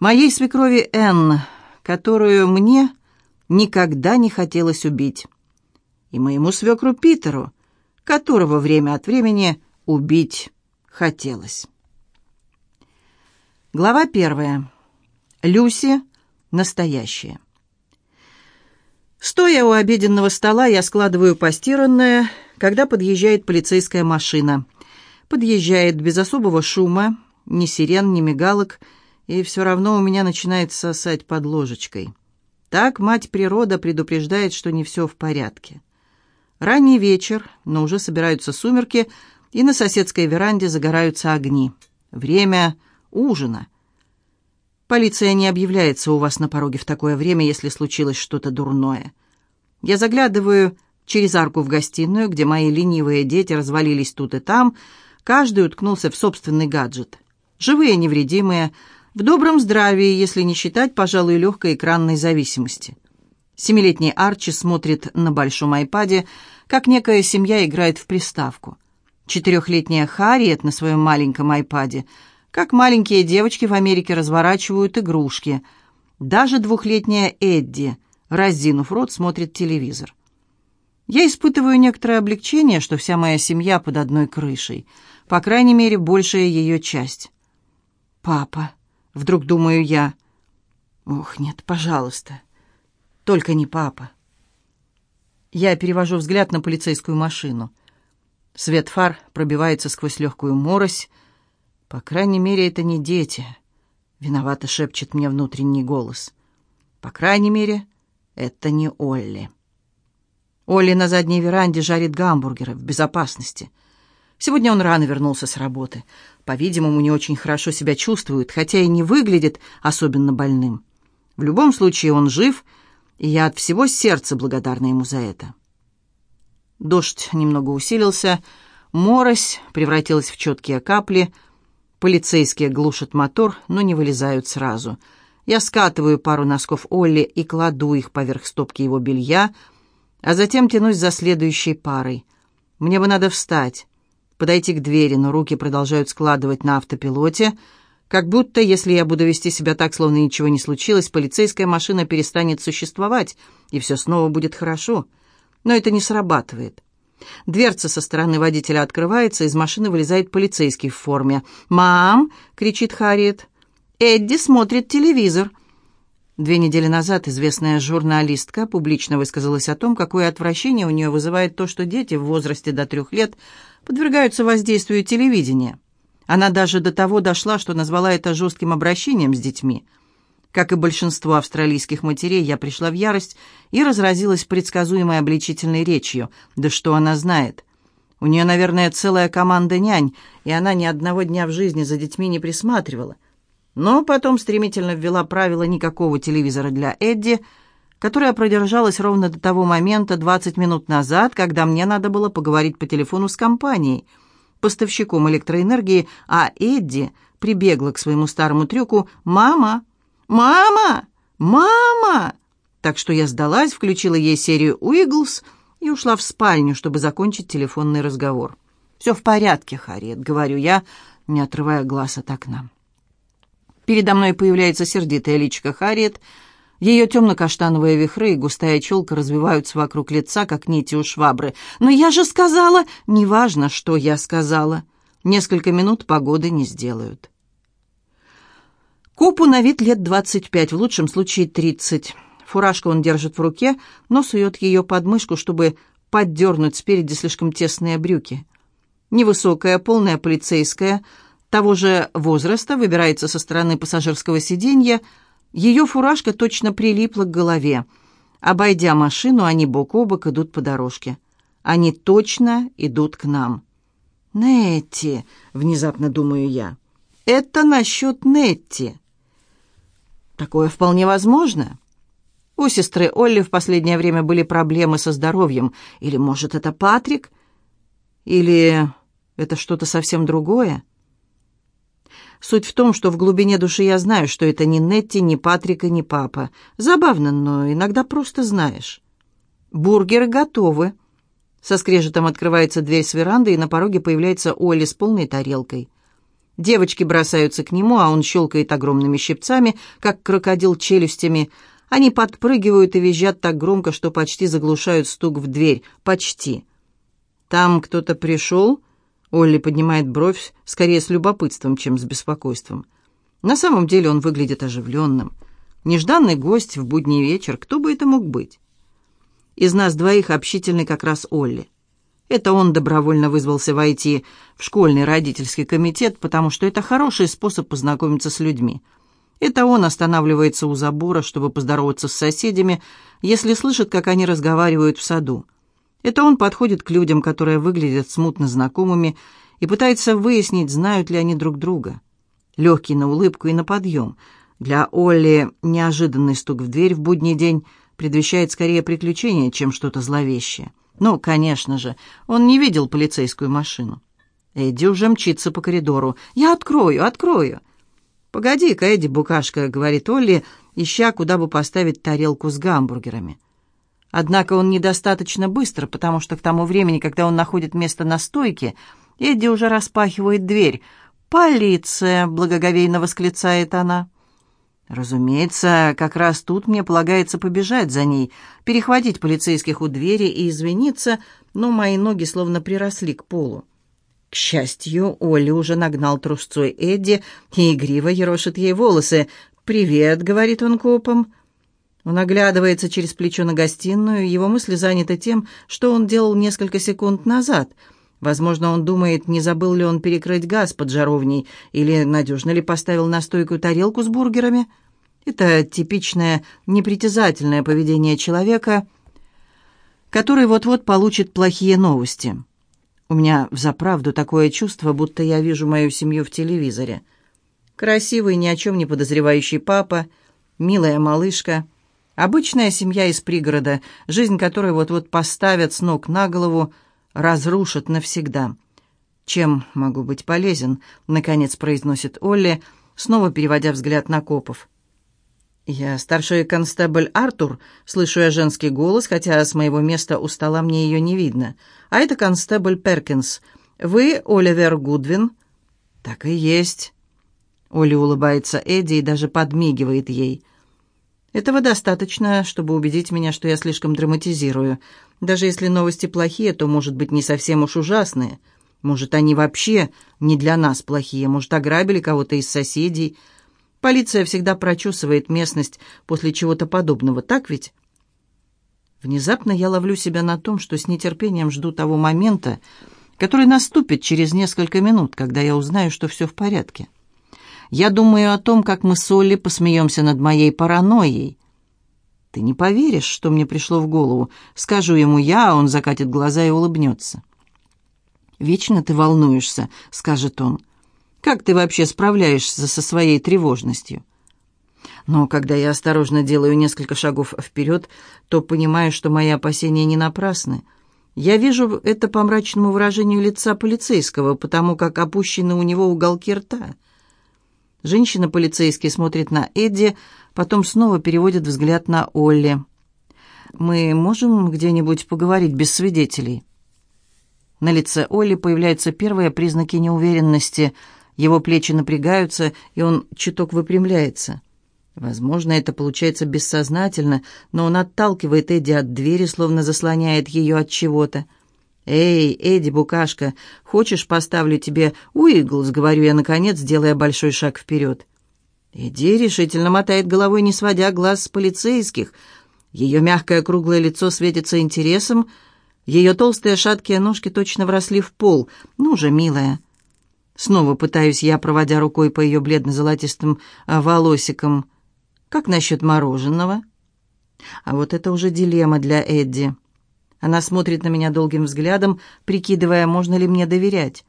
Моей свекрови Энн, которую мне никогда не хотелось убить. И моему свекру Питеру, которого время от времени убить хотелось. Глава первая. Люси. настоящая. Стоя у обеденного стола, я складываю постиранное, когда подъезжает полицейская машина. Подъезжает без особого шума, ни сирен, ни мигалок, и все равно у меня начинает сосать под ложечкой. Так мать природа предупреждает, что не все в порядке. Ранний вечер, но уже собираются сумерки, и на соседской веранде загораются огни. Время ужина. Полиция не объявляется у вас на пороге в такое время, если случилось что-то дурное. Я заглядываю через арку в гостиную, где мои ленивые дети развалились тут и там, каждый уткнулся в собственный гаджет. Живые, невредимые, в добром здравии, если не считать, пожалуй, легкой экранной зависимости. Семилетний Арчи смотрит на большом айпаде, как некая семья играет в приставку. Четырехлетняя Харриет на своем маленьком айпаде, как маленькие девочки в Америке разворачивают игрушки. Даже двухлетняя Эдди, разинув рот, смотрит телевизор. Я испытываю некоторое облегчение, что вся моя семья под одной крышей. По крайней мере, большая ее часть. «Папа», Вдруг думаю я. Ох, нет, пожалуйста. Только не папа. Я перевожу взгляд на полицейскую машину. Свет фар пробивается сквозь легкую морось. По крайней мере, это не дети. Виновато шепчет мне внутренний голос. По крайней мере, это не Олли. Олли на задней веранде жарит гамбургеры в безопасности — Сегодня он рано вернулся с работы. По-видимому, не очень хорошо себя чувствует, хотя и не выглядит особенно больным. В любом случае, он жив, и я от всего сердца благодарна ему за это. Дождь немного усилился, морось превратилась в четкие капли, полицейские глушат мотор, но не вылезают сразу. Я скатываю пару носков Олли и кладу их поверх стопки его белья, а затем тянусь за следующей парой. Мне бы надо встать подойти к двери, но руки продолжают складывать на автопилоте, как будто, если я буду вести себя так, словно ничего не случилось, полицейская машина перестанет существовать, и все снова будет хорошо. Но это не срабатывает. Дверца со стороны водителя открывается, из машины вылезает полицейский в форме. «Мам!» — кричит Харриет. «Эдди смотрит телевизор!» Две недели назад известная журналистка публично высказалась о том, какое отвращение у нее вызывает то, что дети в возрасте до трех лет подвергаются воздействию телевидения. Она даже до того дошла, что назвала это жестким обращением с детьми. Как и большинство австралийских матерей, я пришла в ярость и разразилась предсказуемой обличительной речью. Да что она знает? У нее, наверное, целая команда нянь, и она ни одного дня в жизни за детьми не присматривала. Но потом стремительно ввела правило никакого телевизора для Эдди – которая продержалась ровно до того момента 20 минут назад, когда мне надо было поговорить по телефону с компанией, поставщиком электроэнергии, а Эдди прибегла к своему старому трюку «Мама! Мама! Мама!» Так что я сдалась, включила ей серию «Уиглс» и ушла в спальню, чтобы закончить телефонный разговор. «Все в порядке, Харриет», — говорю я, не отрывая глаз от окна. Передо мной появляется сердитая личка Харриет — ее темно-каштановые вихры и густая челка развиваются вокруг лица, как нити у швабры. «Но я же сказала...» «Неважно, что я сказала. Несколько минут погоды не сделают». Копу на вид лет 25, в лучшем случае 30. Фуражку он держит в руке, но сует ее под мышку, чтобы поддернуть спереди слишком тесные брюки. Невысокая, полная полицейская, того же возраста, выбирается со стороны пассажирского сиденья – ее фуражка точно прилипла к голове. Обойдя машину, они бок о бок идут по дорожке. Они точно идут к нам. «Нетти», — внезапно думаю я, — «это насчет Нетти». Такое вполне возможно. У сестры Олли в последнее время были проблемы со здоровьем. Или, может, это Патрик? Или это что-то совсем другое? Суть в том, что в глубине души я знаю, что это не Нетти, не Патрик и не папа. Забавно, но иногда просто знаешь. Бургеры готовы. Со скрежетом открывается дверь с веранды, и на пороге появляется Олли с полной тарелкой. Девочки бросаются к нему, а он щелкает огромными щипцами, как крокодил челюстями. Они подпрыгивают и визжат так громко, что почти заглушают стук в дверь. Почти. «Там кто-то пришел?» Олли поднимает бровь скорее с любопытством, чем с беспокойством. На самом деле он выглядит оживленным. Нежданный гость в будний вечер, кто бы это мог быть? Из нас двоих общительный как раз Олли. Это он добровольно вызвался войти в школьный родительский комитет, потому что это хороший способ познакомиться с людьми. Это он останавливается у забора, чтобы поздороваться с соседями, если слышит, как они разговаривают в саду. Это он подходит к людям, которые выглядят смутно знакомыми, и пытается выяснить, знают ли они друг друга. Легкий на улыбку и на подъем. Для Олли неожиданный стук в дверь в будний день предвещает скорее приключение, чем что-то зловещее. Но, конечно же, он не видел полицейскую машину. Эдди уже мчится по коридору. «Я открою, открою!» «Погоди-ка, Эдди, букашка», — говорит Олли, ища, куда бы поставить тарелку с гамбургерами. Однако он недостаточно быстро, потому что к тому времени, когда он находит место на стойке, Эдди уже распахивает дверь. «Полиция!» — благоговейно восклицает она. Разумеется, как раз тут мне полагается побежать за ней, перехватить полицейских у двери и извиниться, но мои ноги словно приросли к полу. К счастью, Оли уже нагнал трусцой Эдди и игриво ерошит ей волосы. «Привет», — говорит он копом. Он оглядывается через плечо на гостиную, его мысли заняты тем, что он делал несколько секунд назад. Возможно, он думает, не забыл ли он перекрыть газ под жаровней, или надежно ли поставил на стойку тарелку с бургерами. Это типичное непритязательное поведение человека, который вот-вот получит плохие новости. У меня взаправду такое чувство, будто я вижу мою семью в телевизоре. Красивый, ни о чем не подозревающий папа, милая малышка — Обычная семья из пригорода, жизнь которой вот-вот поставят с ног на голову, разрушат навсегда. «Чем могу быть полезен?» — наконец произносит Олли, снова переводя взгляд на копов. «Я старший констебль Артур», — слышу я женский голос, хотя с моего места у стола мне ее не видно. «А это констебль Перкинс. Вы Оливер Гудвин?» «Так и есть». Оля улыбается Эдди и даже подмигивает ей. Этого достаточно, чтобы убедить меня, что я слишком драматизирую. Даже если новости плохие, то, может быть, не совсем уж ужасные. Может, они вообще не для нас плохие, может, ограбили кого-то из соседей. Полиция всегда прочесывает местность после чего-то подобного, так ведь? Внезапно я ловлю себя на том, что с нетерпением жду того момента, который наступит через несколько минут, когда я узнаю, что все в порядке. Я думаю о том, как мы с Олли посмеемся над моей паранойей. Ты не поверишь, что мне пришло в голову. Скажу ему я, а он закатит глаза и улыбнется. «Вечно ты волнуешься», — скажет он. «Как ты вообще справляешься со своей тревожностью?» Но когда я осторожно делаю несколько шагов вперед, то понимаю, что мои опасения не напрасны. Я вижу это по мрачному выражению лица полицейского, потому как опущены у него уголки рта — Женщина-полицейский смотрит на Эдди, потом снова переводит взгляд на Олли. «Мы можем где-нибудь поговорить без свидетелей?» На лице Олли появляются первые признаки неуверенности. Его плечи напрягаются, и он чуток выпрямляется. Возможно, это получается бессознательно, но он отталкивает Эдди от двери, словно заслоняет ее от чего-то. «Эй, Эдди, букашка, хочешь, поставлю тебе Уиглс?» — говорю я, наконец, делая большой шаг вперед. Эдди решительно мотает головой, не сводя глаз с полицейских. Ее мягкое круглое лицо светится интересом, ее толстые шаткие ножки точно вросли в пол. «Ну же, милая!» Снова пытаюсь я, проводя рукой по ее бледно-золотистым а, волосикам. «Как насчет мороженого?» А вот это уже дилемма для Эдди. Она смотрит на меня долгим взглядом, прикидывая, можно ли мне доверять.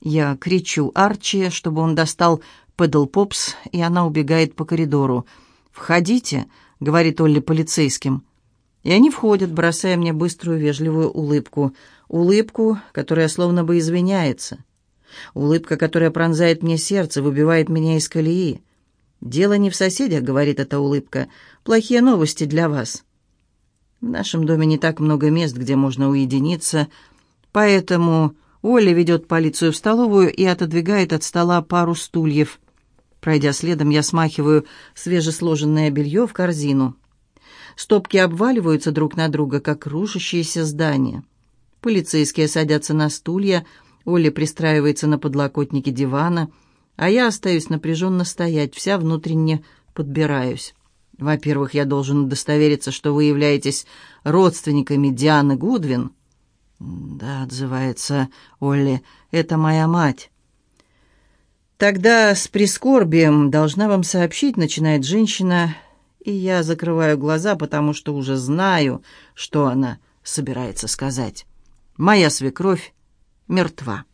Я кричу Арчи, чтобы он достал педал-попс, и она убегает по коридору. «Входите», — говорит Олли полицейским. И они входят, бросая мне быструю вежливую улыбку. Улыбку, которая словно бы извиняется. Улыбка, которая пронзает мне сердце, выбивает меня из колеи. «Дело не в соседях», — говорит эта улыбка. «Плохие новости для вас». В нашем доме не так много мест, где можно уединиться, поэтому Оля ведет полицию в столовую и отодвигает от стола пару стульев. Пройдя следом, я смахиваю свежесложенное белье в корзину. Стопки обваливаются друг на друга, как рушащиеся здания. Полицейские садятся на стулья, Оля пристраивается на подлокотнике дивана, а я остаюсь напряженно стоять, вся внутренне подбираюсь. Во-первых, я должен удостовериться, что вы являетесь родственниками Дианы Гудвин. Да, отзывается Олли, это моя мать. Тогда с прискорбием должна вам сообщить, начинает женщина, и я закрываю глаза, потому что уже знаю, что она собирается сказать. Моя свекровь мертва.